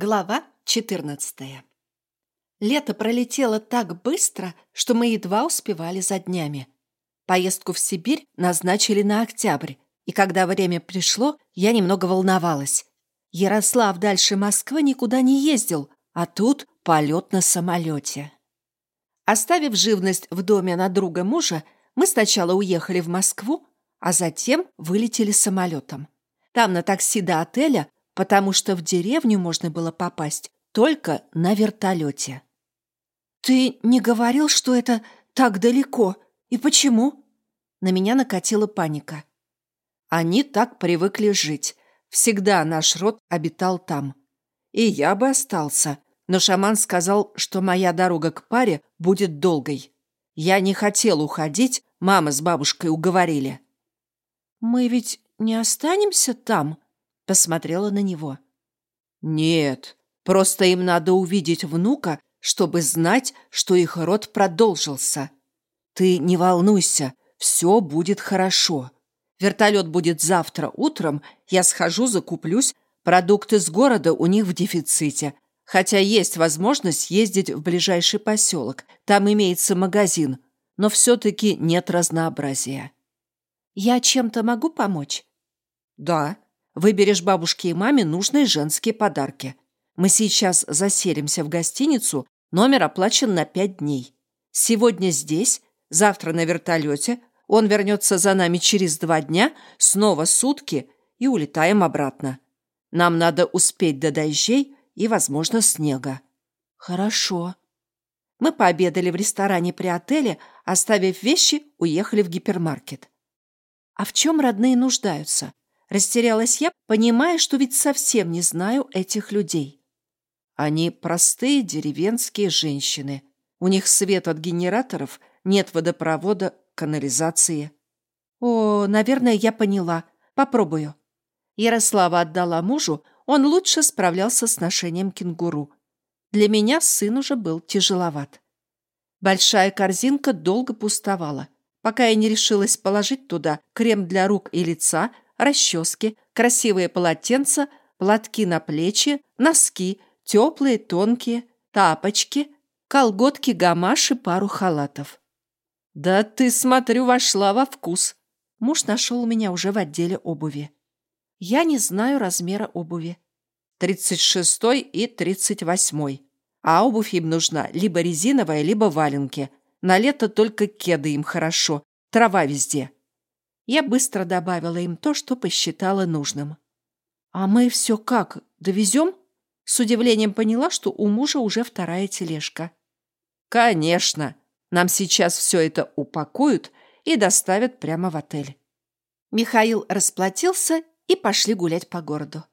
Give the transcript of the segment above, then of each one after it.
Глава 14 Лето пролетело так быстро, что мы едва успевали за днями. Поездку в Сибирь назначили на октябрь, и когда время пришло, я немного волновалась. Ярослав дальше Москвы никуда не ездил, а тут полет на самолете. Оставив живность в доме на друга мужа, мы сначала уехали в Москву, а затем вылетели самолетом. Там на такси до отеля потому что в деревню можно было попасть только на вертолете. «Ты не говорил, что это так далеко? И почему?» На меня накатила паника. Они так привыкли жить. Всегда наш род обитал там. И я бы остался, но шаман сказал, что моя дорога к паре будет долгой. Я не хотел уходить, мама с бабушкой уговорили. «Мы ведь не останемся там?» Посмотрела на него. «Нет, просто им надо увидеть внука, чтобы знать, что их род продолжился. Ты не волнуйся, все будет хорошо. Вертолет будет завтра утром, я схожу, закуплюсь, продукты с города у них в дефиците, хотя есть возможность ездить в ближайший поселок, там имеется магазин, но все-таки нет разнообразия». «Я чем-то могу помочь?» «Да», Выберешь бабушке и маме нужные женские подарки. Мы сейчас заселимся в гостиницу, номер оплачен на пять дней. Сегодня здесь, завтра на вертолете, он вернется за нами через два дня, снова сутки, и улетаем обратно. Нам надо успеть до дождей и, возможно, снега. Хорошо. Мы пообедали в ресторане при отеле, оставив вещи, уехали в гипермаркет. А в чем родные нуждаются? Растерялась я, понимая, что ведь совсем не знаю этих людей. Они простые деревенские женщины. У них свет от генераторов, нет водопровода, канализации. О, наверное, я поняла. Попробую. Ярослава отдала мужу, он лучше справлялся с ношением кенгуру. Для меня сын уже был тяжеловат. Большая корзинка долго пустовала, пока я не решилась положить туда крем для рук и лица, расчески, красивые полотенца, платки на плечи, носки, теплые, тонкие, тапочки, колготки, гамаши, пару халатов. «Да ты, смотрю, вошла во вкус!» Муж нашел меня уже в отделе обуви. Я не знаю размера обуви. Тридцать шестой и тридцать восьмой. А обувь им нужна либо резиновая, либо валенки. На лето только кеды им хорошо. Трава везде. Я быстро добавила им то, что посчитала нужным. «А мы все как, довезем?» С удивлением поняла, что у мужа уже вторая тележка. «Конечно! Нам сейчас все это упакуют и доставят прямо в отель». Михаил расплатился и пошли гулять по городу.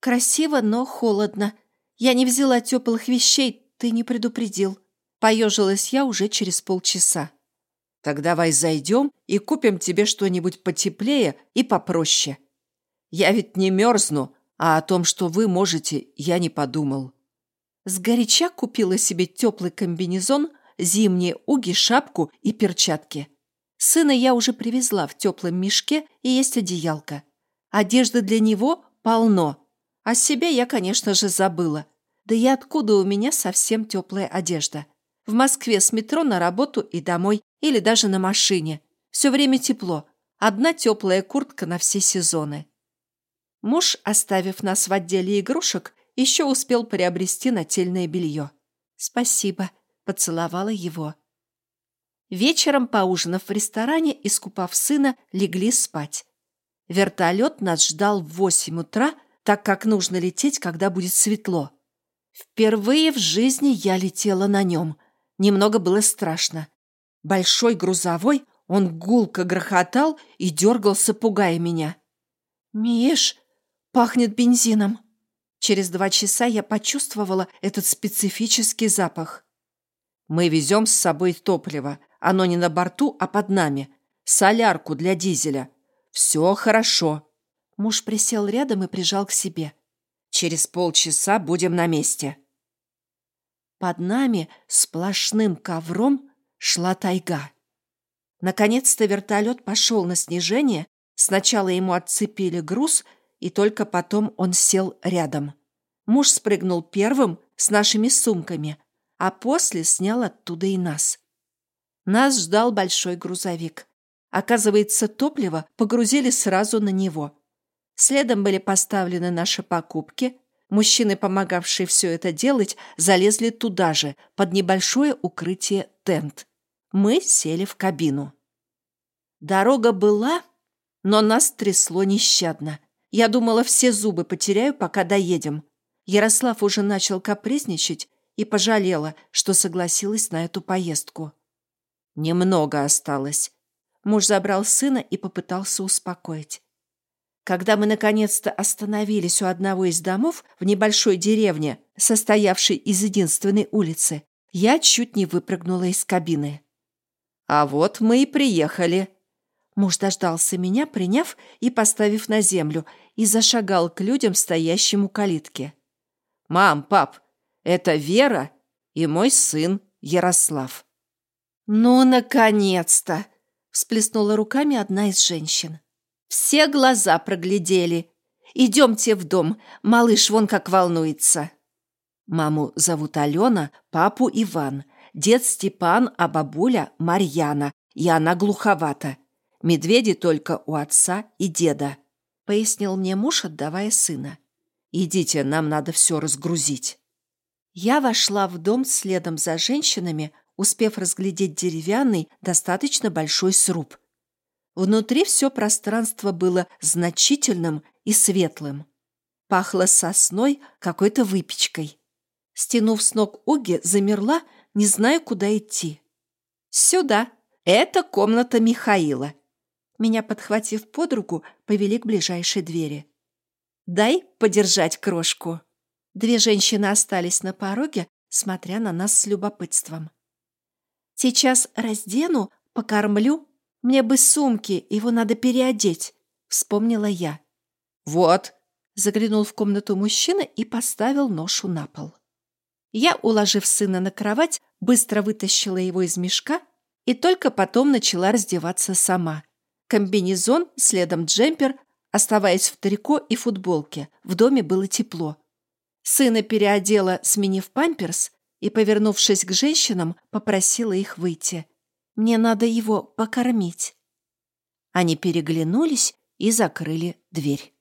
«Красиво, но холодно. Я не взяла теплых вещей, ты не предупредил». Поежилась я уже через полчаса. Так давай зайдем и купим тебе что-нибудь потеплее и попроще. Я ведь не мерзну, а о том, что вы можете, я не подумал. Сгоряча купила себе теплый комбинезон, зимние уги, шапку и перчатки. Сына я уже привезла в теплом мешке и есть одеялка. Одежды для него полно. А себя я, конечно же, забыла. Да и откуда у меня совсем теплая одежда? В Москве с метро на работу и домой или даже на машине. Все время тепло. Одна теплая куртка на все сезоны. Муж, оставив нас в отделе игрушек, еще успел приобрести нательное белье. «Спасибо», — поцеловала его. Вечером, поужинав в ресторане и скупав сына, легли спать. Вертолет нас ждал в восемь утра, так как нужно лететь, когда будет светло. Впервые в жизни я летела на нем. Немного было страшно. Большой грузовой, он гулко грохотал и дергался, пугая меня. «Миш, пахнет бензином!» Через два часа я почувствовала этот специфический запах. «Мы везем с собой топливо. Оно не на борту, а под нами. Солярку для дизеля. Все хорошо». Муж присел рядом и прижал к себе. «Через полчаса будем на месте». Под нами сплошным ковром шла тайга. Наконец-то вертолет пошел на снижение, сначала ему отцепили груз, и только потом он сел рядом. Муж спрыгнул первым с нашими сумками, а после снял оттуда и нас. Нас ждал большой грузовик. Оказывается, топливо погрузили сразу на него. Следом были поставлены наши покупки. Мужчины, помогавшие все это делать, залезли туда же, под небольшое укрытие тент. Мы сели в кабину. Дорога была, но нас трясло нещадно. Я думала, все зубы потеряю, пока доедем. Ярослав уже начал капризничать и пожалела, что согласилась на эту поездку. Немного осталось. Муж забрал сына и попытался успокоить. Когда мы наконец-то остановились у одного из домов в небольшой деревне, состоявшей из единственной улицы, я чуть не выпрыгнула из кабины. «А вот мы и приехали». Муж дождался меня, приняв и поставив на землю, и зашагал к людям, стоящим у калитки. «Мам, пап, это Вера и мой сын Ярослав». «Ну, наконец-то!» – всплеснула руками одна из женщин. «Все глаза проглядели. Идемте в дом, малыш вон как волнуется». Маму зовут Алена, папу Иван, дед Степан, а бабуля Марьяна, и она глуховата. Медведи только у отца и деда, пояснил мне муж, отдавая сына. Идите, нам надо все разгрузить. Я вошла в дом следом за женщинами, успев разглядеть деревянный, достаточно большой сруб. Внутри все пространство было значительным и светлым. Пахло сосной, какой-то выпечкой. Стянув с ног Оги, замерла, не зная, куда идти. «Сюда! Это комната Михаила!» Меня, подхватив под руку, повели к ближайшей двери. «Дай подержать крошку!» Две женщины остались на пороге, смотря на нас с любопытством. Сейчас раздену, покормлю. Мне бы сумки, его надо переодеть», — вспомнила я. «Вот», — заглянул в комнату мужчина и поставил ношу на пол. Я, уложив сына на кровать, быстро вытащила его из мешка и только потом начала раздеваться сама. Комбинезон, следом джемпер, оставаясь в трико и футболке. В доме было тепло. Сына переодела, сменив памперс, и, повернувшись к женщинам, попросила их выйти. «Мне надо его покормить». Они переглянулись и закрыли дверь.